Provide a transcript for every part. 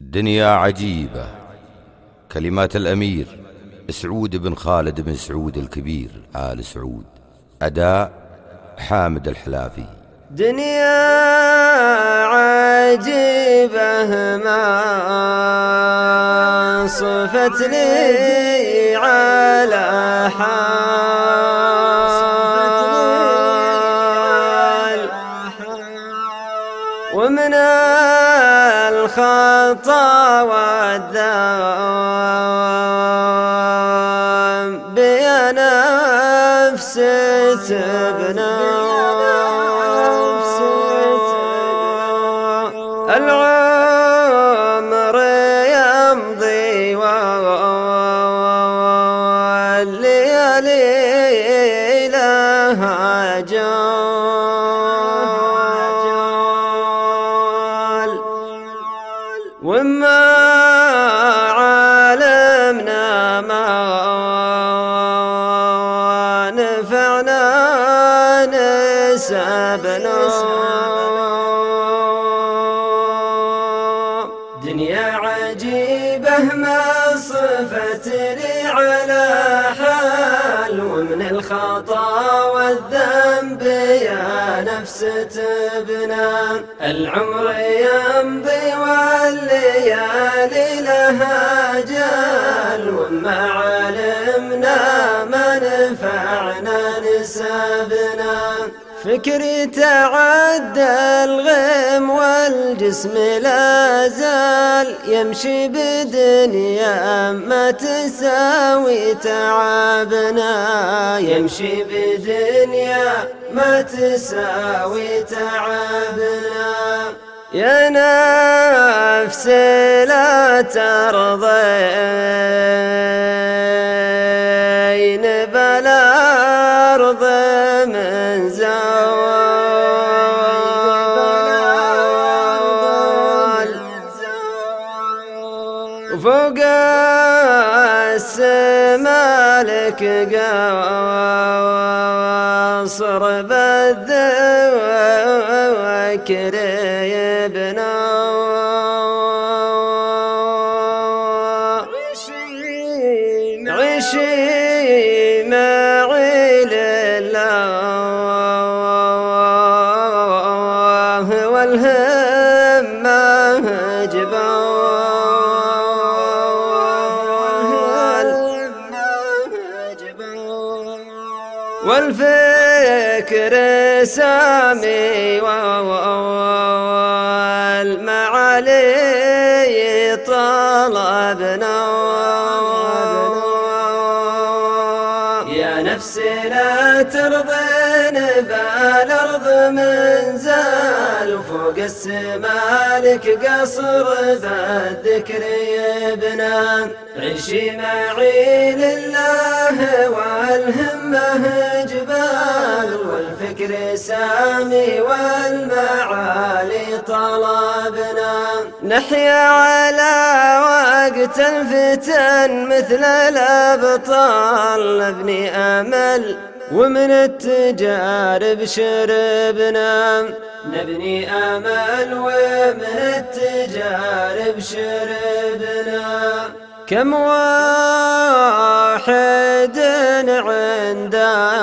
دنيا عجيبة. كلمات الأمير سعود بن خالد بن سعود الكبير آل سعود. أداء حامد الحلافي. دنيا عجيبة ما صفت لي على حال. الخطا والذنب بيا نفس تبنى وما علمنا ما نفعنا نسبنا دنيا عجيبة ما صفت لي على حال ومن الخطا والذنب يا نفس تبنى. العمر يمضي والليالي لها جال وما علمنا ما نفعنا نسابنا. فكري تعدى الغيم والجسم لا زال. يمشي بدنيا ما تساوي تعبنا. يمشي بدنيا ما تساوي تعبنا. يا نفس لا ترضين بلا وفوق السما لك قاصر بالذكر يبنى عشي معي لله والهمة والفكر سامي والمعالي طلبنا. يا نفسي لا ترضين بالأرض من زال وفوق السما لك قصر بالذكر يبنى عيشي معي لله والهمة جبال والفكر سامي والمعالي طلبنا. نحيا على وقت الفتن مثل الأبطال نبني أمل ومن التجارب شربنا نبني أمل ومن التجارب شربنا كم واحد عنده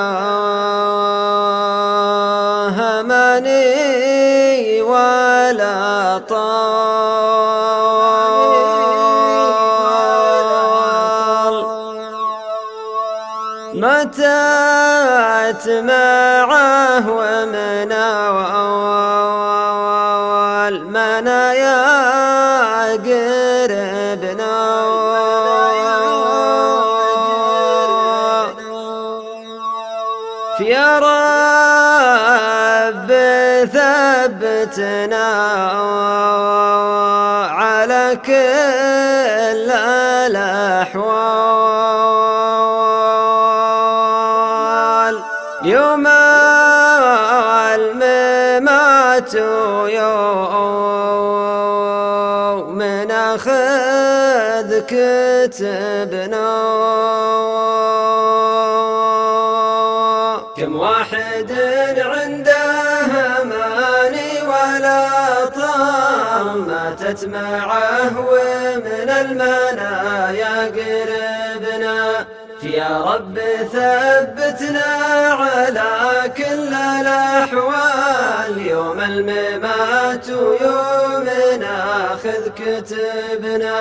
متات معه ومنا والمنايا قربنا في رب ثبتنا يوم الممات يوم ناخذ كتبنا كم واحد عنده ماني ولا طال مات ماتت معه ومن المنايا قربنا. يا رب ثبتنا على كل الأحوال. يوم الممات ويوم ناخذ كتبنا.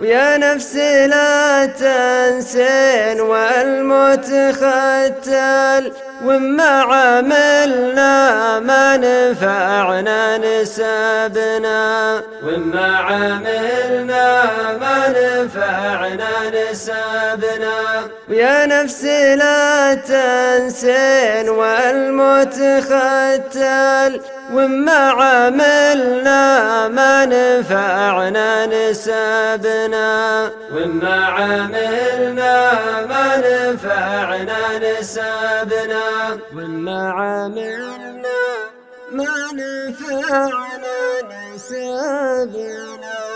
ويا نفسي لا تنسين والموت ختل وما عملنا ما نفعنا نسبنا. وما عملنا نفعنا نسبنا ويا نفسي لا تنسين والموت ختل. وما عملنا ما نفعنا نسبنا وما عملنا ما نفعنا نسبنا وما عملنا ما نفعنا نسبنا